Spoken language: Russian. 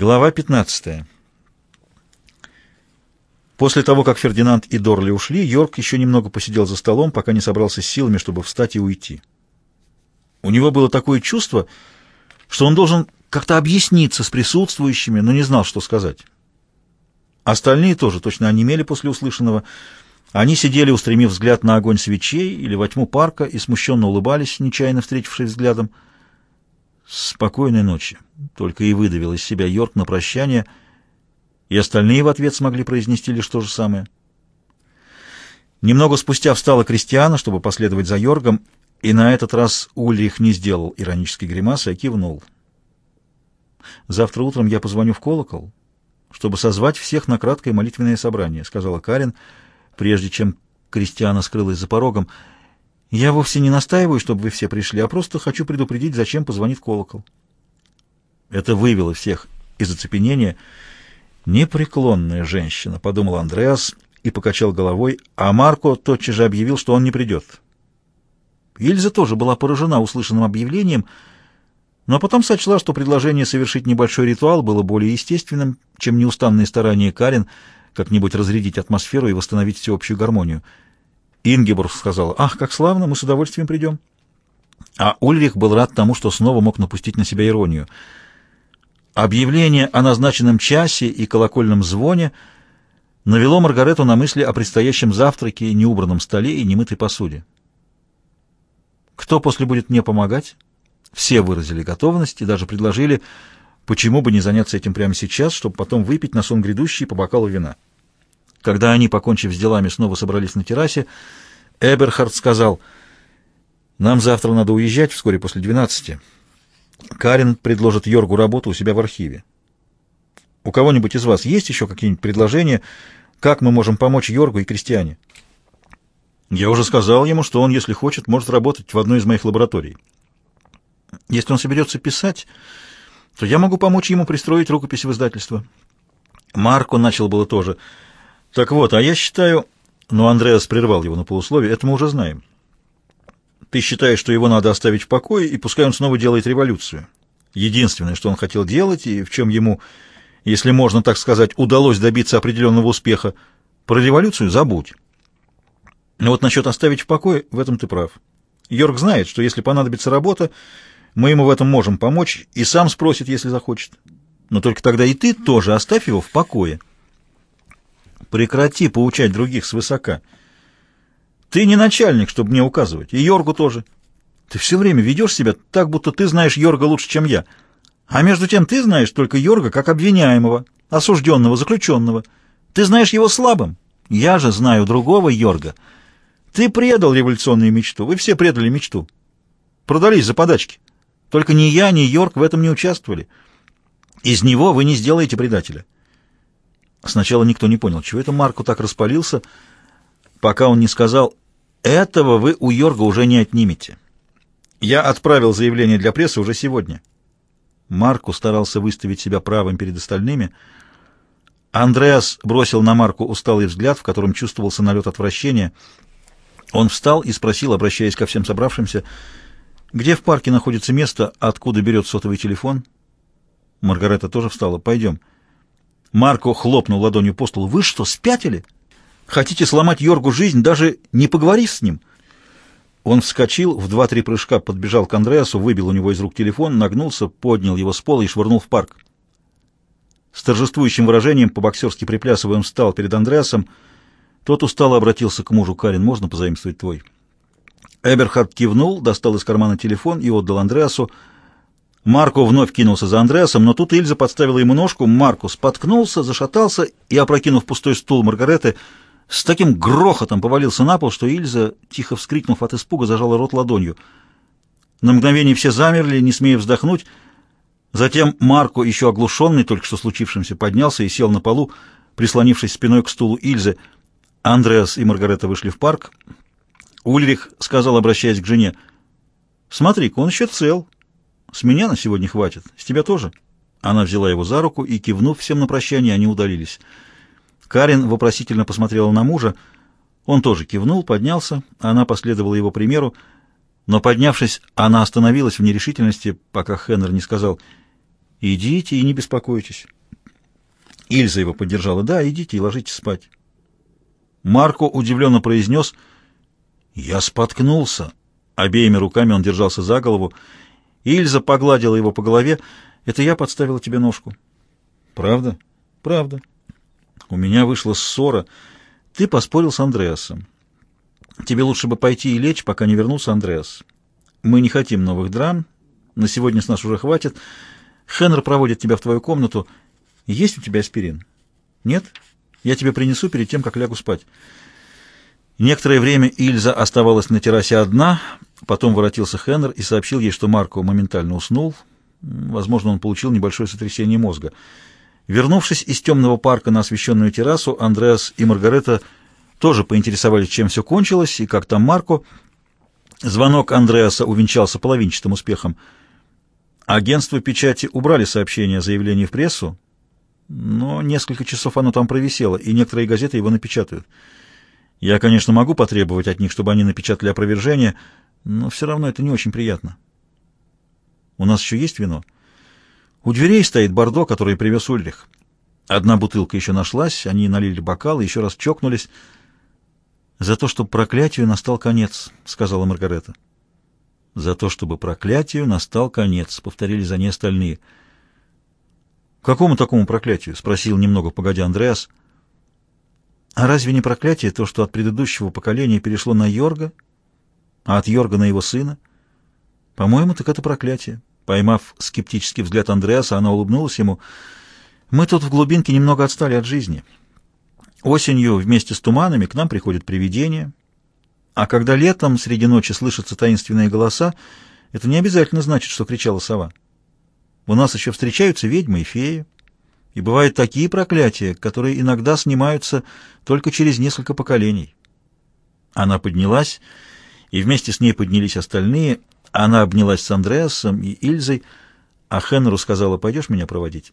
Глава 15. После того, как Фердинанд и Дорли ушли, Йорк еще немного посидел за столом, пока не собрался с силами, чтобы встать и уйти. У него было такое чувство, что он должен как-то объясниться с присутствующими, но не знал, что сказать. Остальные тоже точно онемели после услышанного. Они сидели, устремив взгляд на огонь свечей или во тьму парка, и смущенно улыбались, нечаянно встретившись взглядом. «Спокойной ночи», — только и выдавил из себя Йорк на прощание, и остальные в ответ смогли произнести лишь то же самое. Немного спустя встала Кристиана, чтобы последовать за Йоргом, и на этот раз Ульрих не сделал иронической гримасы, а кивнул. «Завтра утром я позвоню в колокол, чтобы созвать всех на краткое молитвенное собрание», — сказала Карин, прежде чем Кристиана скрылась за порогом — я вовсе не настаиваю, чтобы вы все пришли, а просто хочу предупредить, зачем позвонит колокол. Это вывело всех из оцепенения. Непреклонная женщина, подумал Андреас и покачал головой, а Марко тотчас же объявил, что он не придет. Ильза тоже была поражена услышанным объявлением, но потом сочла, что предложение совершить небольшой ритуал было более естественным, чем неустанные старания Карин как-нибудь разрядить атмосферу и восстановить всеобщую гармонию. Ингеборг сказала, «Ах, как славно, мы с удовольствием придем». А Ульрих был рад тому, что снова мог напустить на себя иронию. Объявление о назначенном часе и колокольном звоне навело Маргарету на мысли о предстоящем завтраке, неубранном столе и немытой посуде. Кто после будет мне помогать? Все выразили готовность и даже предложили, почему бы не заняться этим прямо сейчас, чтобы потом выпить на сон грядущий по бокалу вина. Когда они, покончив с делами, снова собрались на террасе, Эберхард сказал, «Нам завтра надо уезжать вскоре после двенадцати. Карин предложит Йоргу работу у себя в архиве. У кого-нибудь из вас есть еще какие-нибудь предложения, как мы можем помочь Йоргу и крестьяне?» «Я уже сказал ему, что он, если хочет, может работать в одной из моих лабораторий. Если он соберется писать, то я могу помочь ему пристроить рукопись в издательство». Марко начал было тоже – так вот, а я считаю... Но Андреас прервал его на полусловие. Это мы уже знаем. Ты считаешь, что его надо оставить в покое, и пускай он снова делает революцию. Единственное, что он хотел делать, и в чем ему, если можно так сказать, удалось добиться определенного успеха, про революцию забудь. Но вот насчет оставить в покое, в этом ты прав. Йорк знает, что если понадобится работа, мы ему в этом можем помочь, и сам спросит, если захочет. Но только тогда и ты тоже оставь его в покое. Прекрати поучать других свысока. Ты не начальник, чтобы мне указывать, и Йоргу тоже. Ты все время ведешь себя так, будто ты знаешь Йорга лучше, чем я. А между тем ты знаешь только Йорга как обвиняемого, осужденного, заключенного. Ты знаешь его слабым. Я же знаю другого Йорга. Ты предал революционную мечту. Вы все предали мечту. Продались за подачки. Только ни я, ни Йорг в этом не участвовали. Из него вы не сделаете предателя. Сначала никто не понял, чего это Марку так распалился, пока он не сказал «Этого вы у Йорга уже не отнимете». Я отправил заявление для прессы уже сегодня. Марку старался выставить себя правым перед остальными. Андреас бросил на Марку усталый взгляд, в котором чувствовался налет отвращения. Он встал и спросил, обращаясь ко всем собравшимся, где в парке находится место, откуда берет сотовый телефон. Маргарета тоже встала. «Пойдем». Марко хлопнул ладонью по столу. «Вы что, спятили? Хотите сломать Йоргу жизнь, даже не поговорив с ним?» Он вскочил, в два-три прыжка подбежал к Андреасу, выбил у него из рук телефон, нагнулся, поднял его с пола и швырнул в парк. С торжествующим выражением, по-боксерски приплясывая, он встал перед Андреасом. Тот устало обратился к мужу. «Карин, можно позаимствовать твой?» Эберхард кивнул, достал из кармана телефон и отдал Андреасу. Марко вновь кинулся за Андреасом, но тут Ильза подставила ему ножку, Марко споткнулся, зашатался и, опрокинув пустой стул Маргареты, с таким грохотом повалился на пол, что Ильза, тихо вскрикнув от испуга, зажала рот ладонью. На мгновение все замерли, не смея вздохнуть. Затем Марко, еще оглушенный только что случившимся, поднялся и сел на полу, прислонившись спиной к стулу Ильзы. Андреас и Маргарета вышли в парк. Ульрих сказал, обращаясь к жене, «Смотри-ка, он еще цел». С меня на сегодня хватит. С тебя тоже?» Она взяла его за руку и, кивнув всем на прощание, они удалились. Карин вопросительно посмотрела на мужа. Он тоже кивнул, поднялся, она последовала его примеру, но, поднявшись, она остановилась в нерешительности, пока Хеннер не сказал Идите и не беспокойтесь. Ильза его поддержала. Да, идите и ложитесь спать. Марко удивленно произнес. Я споткнулся. Обеими руками он держался за голову. Ильза погладила его по голове. Это я подставила тебе ножку. Правда? Правда. У меня вышла ссора. Ты поспорил с Андреасом. Тебе лучше бы пойти и лечь, пока не вернулся Андреас. Мы не хотим новых драм. На сегодня с нас уже хватит. Хеннер проводит тебя в твою комнату. Есть у тебя аспирин? Нет? Я тебе принесу перед тем, как лягу спать. Некоторое время Ильза оставалась на террасе одна, потом воротился Хеннер и сообщил ей, что Марко моментально уснул. Возможно, он получил небольшое сотрясение мозга. Вернувшись из темного парка на освещенную террасу, Андреас и Маргарета тоже поинтересовались, чем все кончилось и как там Марко. Звонок Андреаса увенчался половинчатым успехом. Агентство печати убрали сообщение о заявлении в прессу, но несколько часов оно там провисело, и некоторые газеты его напечатают. Я, конечно, могу потребовать от них, чтобы они напечатали опровержение, но все равно это не очень приятно. У нас еще есть вино? У дверей стоит бордо, которое привез Ульрих. Одна бутылка еще нашлась, они налили бокалы, еще раз чокнулись. «За то, чтобы проклятию настал конец», — сказала Маргарета. «За то, чтобы проклятию настал конец», — повторили за ней остальные. «Какому такому проклятию?» — спросил немного погодя Андреас. «А разве не проклятие то, что от предыдущего поколения перешло на Йорга, а от Йорга на его сына? По-моему, так это проклятие». Поймав скептический взгляд Андреаса, она улыбнулась ему. «Мы тут в глубинке немного отстали от жизни». Осенью вместе с туманами к нам приходят привидения, а когда летом среди ночи слышатся таинственные голоса, это не обязательно значит, что кричала сова. У нас еще встречаются ведьмы и феи, и бывают такие проклятия, которые иногда снимаются только через несколько поколений. Она поднялась, и вместе с ней поднялись остальные. Она обнялась с Андреасом и Ильзой, а Хеннеру сказала, «Пойдешь меня проводить?»